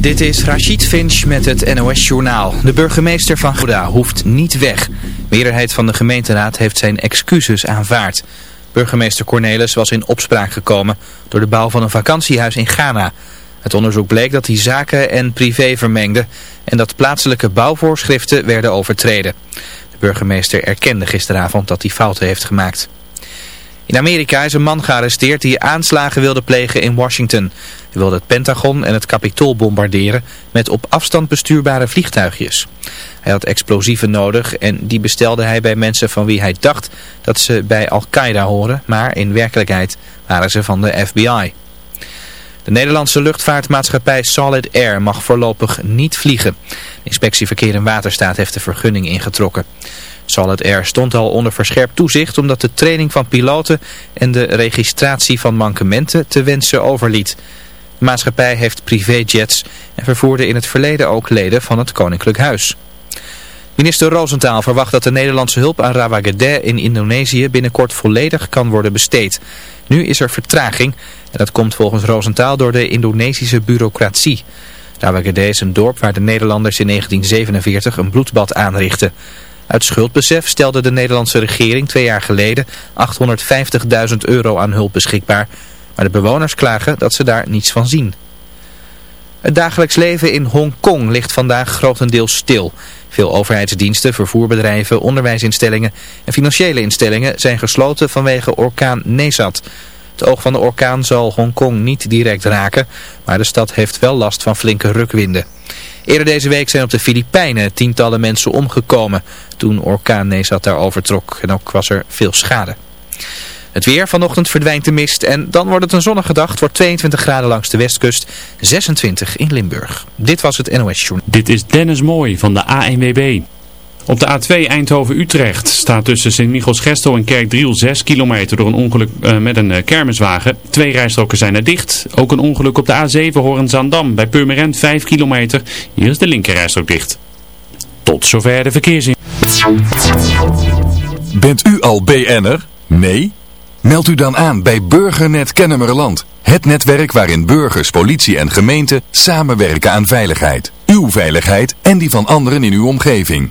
Dit is Rachid Finch met het NOS-journaal. De burgemeester van Gouda hoeft niet weg. De meerderheid van de gemeenteraad heeft zijn excuses aanvaard. Burgemeester Cornelis was in opspraak gekomen door de bouw van een vakantiehuis in Ghana. Het onderzoek bleek dat hij zaken en privé vermengde en dat plaatselijke bouwvoorschriften werden overtreden. De burgemeester erkende gisteravond dat hij fouten heeft gemaakt. In Amerika is een man gearresteerd die aanslagen wilde plegen in Washington. Hij wilde het Pentagon en het Capitool bombarderen met op afstand bestuurbare vliegtuigjes. Hij had explosieven nodig en die bestelde hij bij mensen van wie hij dacht dat ze bij Al-Qaeda horen, maar in werkelijkheid waren ze van de FBI. De Nederlandse luchtvaartmaatschappij Solid Air mag voorlopig niet vliegen. De inspectie Verkeer en Waterstaat heeft de vergunning ingetrokken. Solid Air stond al onder verscherpt toezicht omdat de training van piloten en de registratie van mankementen te wensen overliet. De maatschappij heeft privéjets en vervoerde in het verleden ook leden van het Koninklijk Huis. Minister Roosentaal verwacht dat de Nederlandse hulp aan Rawagede in Indonesië binnenkort volledig kan worden besteed. Nu is er vertraging en dat komt volgens Roosentaal door de Indonesische bureaucratie. Rawagede is een dorp waar de Nederlanders in 1947 een bloedbad aanrichten. Uit schuldbesef stelde de Nederlandse regering twee jaar geleden 850.000 euro aan hulp beschikbaar. Maar de bewoners klagen dat ze daar niets van zien. Het dagelijks leven in Hongkong ligt vandaag grotendeels stil. Veel overheidsdiensten, vervoerbedrijven, onderwijsinstellingen en financiële instellingen zijn gesloten vanwege orkaan Nesat. Het oog van de orkaan zal Hongkong niet direct raken, maar de stad heeft wel last van flinke rukwinden. Eerder deze week zijn op de Filipijnen tientallen mensen omgekomen toen orkaan Nesat daar overtrok en ook was er veel schade. Het weer, vanochtend verdwijnt de mist en dan wordt het een zonnige dag. Het wordt 22 graden langs de westkust, 26 in Limburg. Dit was het NOS Journal. Dit is Dennis Mooi van de ANWB. Op de A2 Eindhoven-Utrecht staat tussen Sint-Michels-Gestel en Kerkdriel 6 kilometer door een ongeluk uh, met een uh, kermiswagen. Twee rijstroken zijn er dicht. Ook een ongeluk op de A7 Horen-Zaandam bij Purmerend 5 kilometer. Hier is de linkerrijstrook dicht. Tot zover de verkeersin. Bent u al BN'er? Nee? Meld u dan aan bij Burgernet Kennemerland. Het netwerk waarin burgers, politie en gemeente samenwerken aan veiligheid. Uw veiligheid en die van anderen in uw omgeving.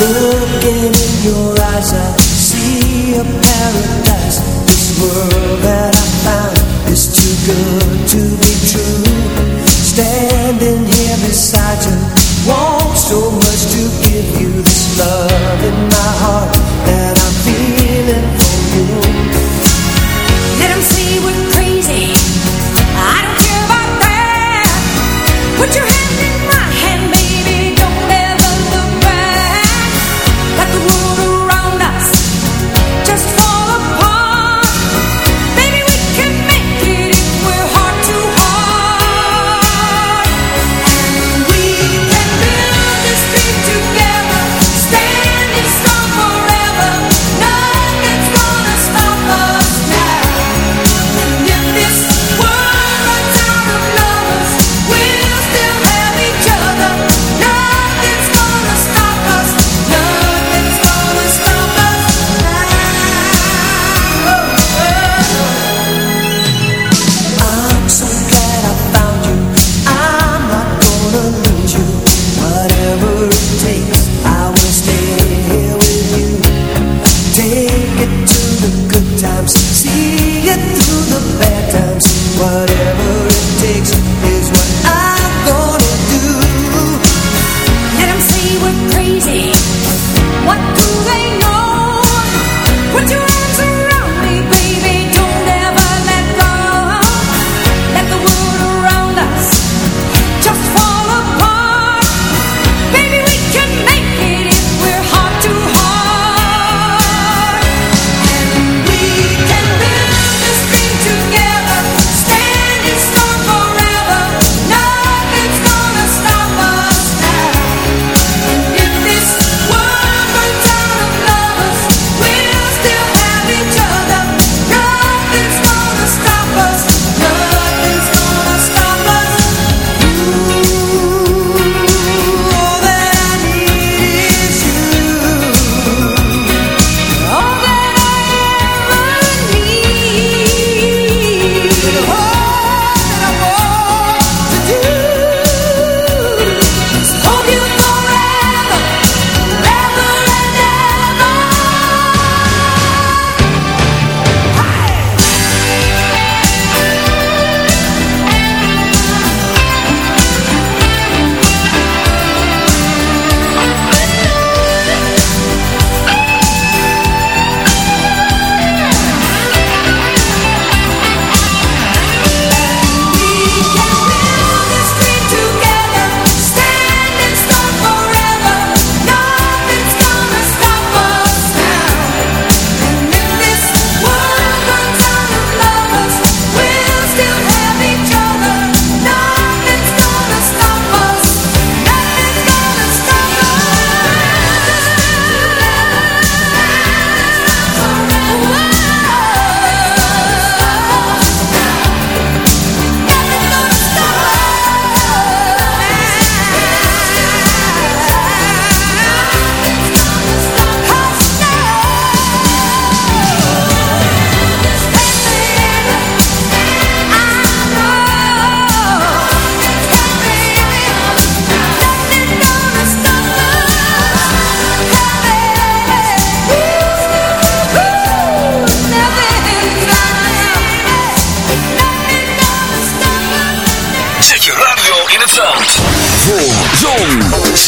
Looking in your eyes I see a paradise. This world that I found is too good to be true. Standing here beside you Want so much to give you This love in my heart That I'm feeling for you. We're crazy. I don't care about that. Put your hands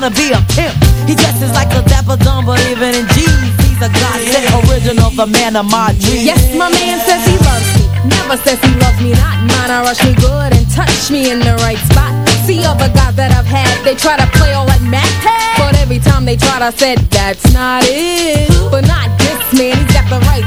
to be a pimp. He dresses like a dapper Dan, but even in jeans the godsend original, the man of my dreams. Yes, my man says he loves me. Never says he loves me not. Mine, I rush me good and touch me in the right spot. See other guys that I've had, they try to play all like Matt. But every time they tried, I said, that's not it. But not this man, he's got the right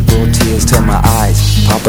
Brought tears to my eyes.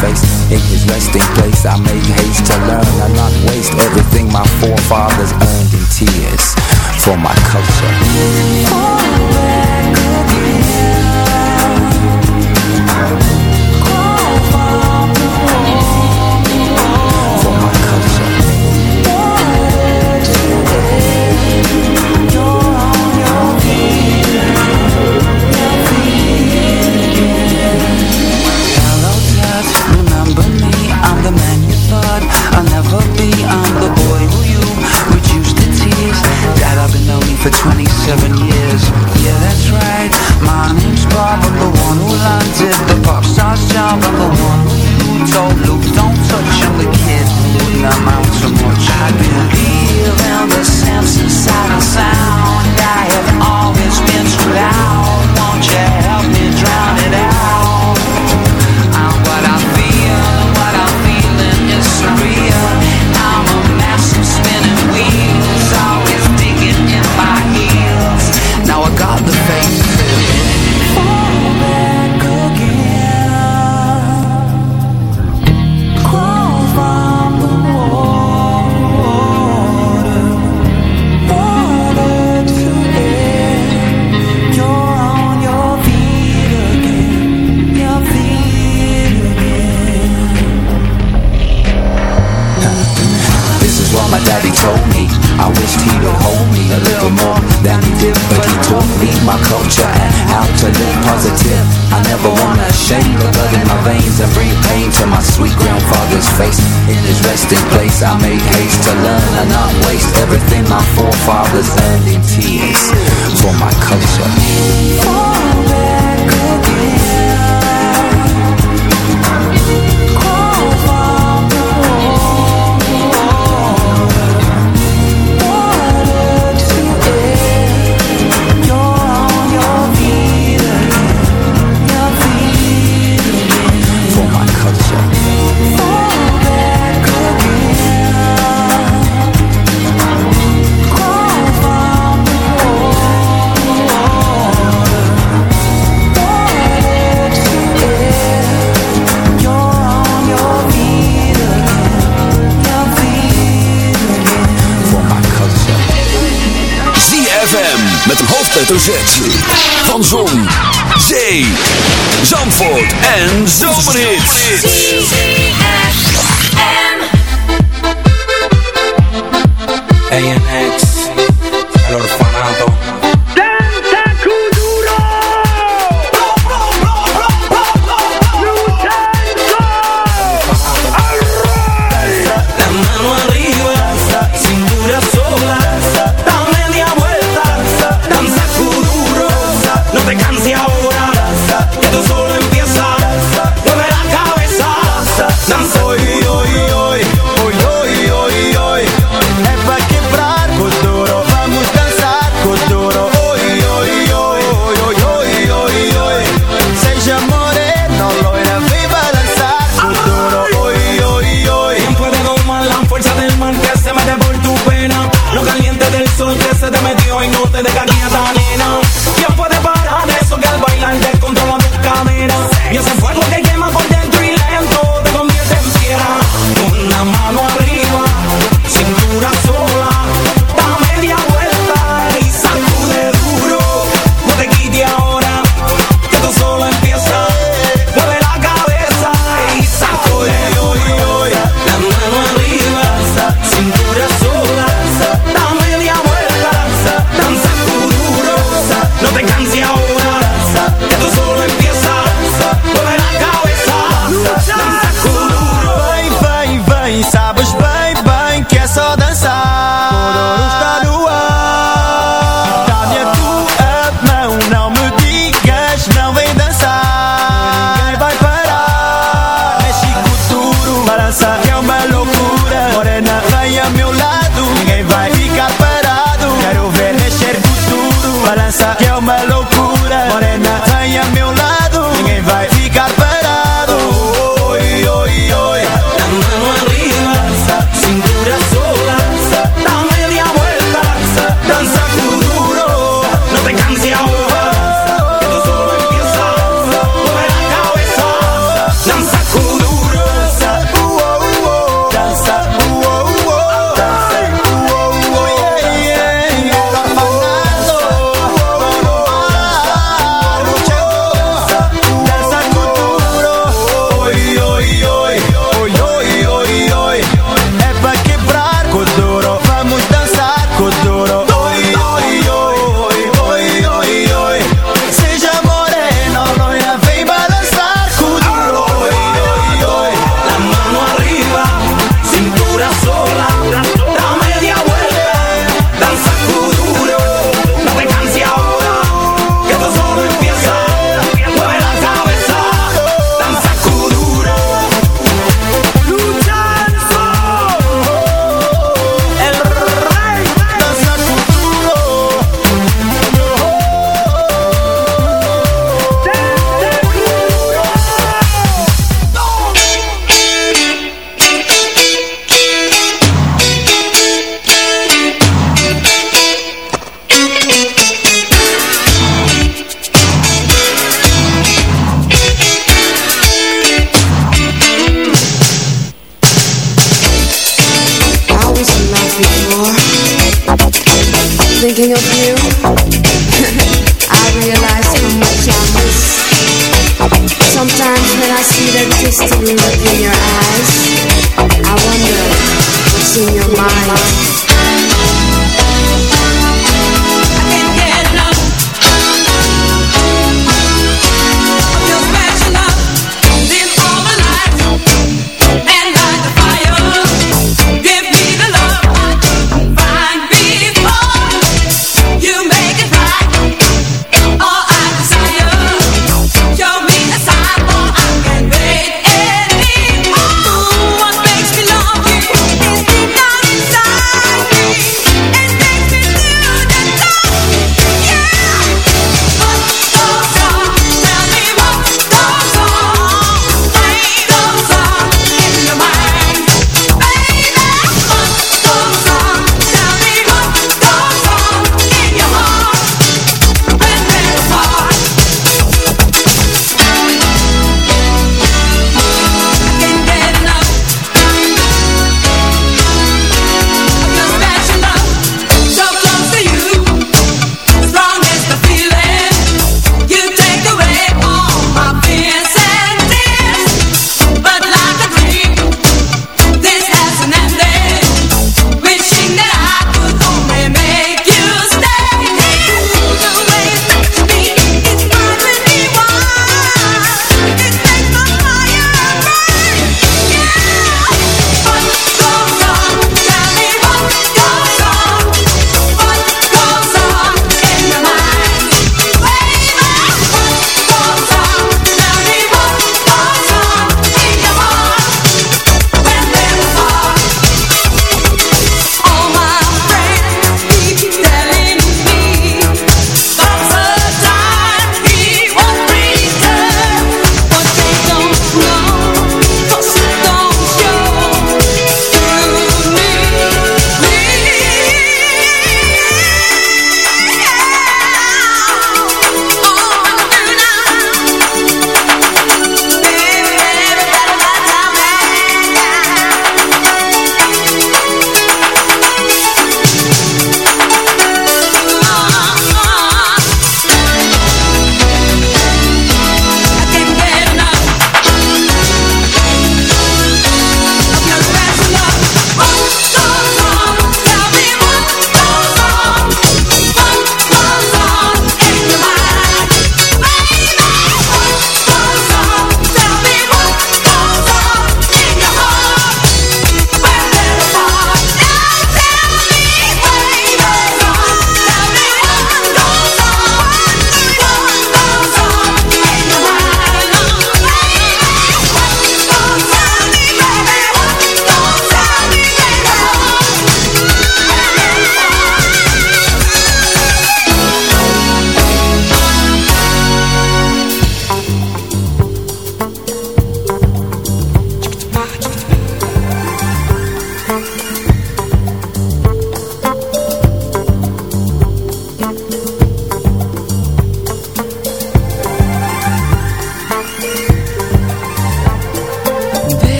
face. In his resting place, I make haste to learn and not waste everything my forefathers earned in tears for my culture. 27 years. Orfanato.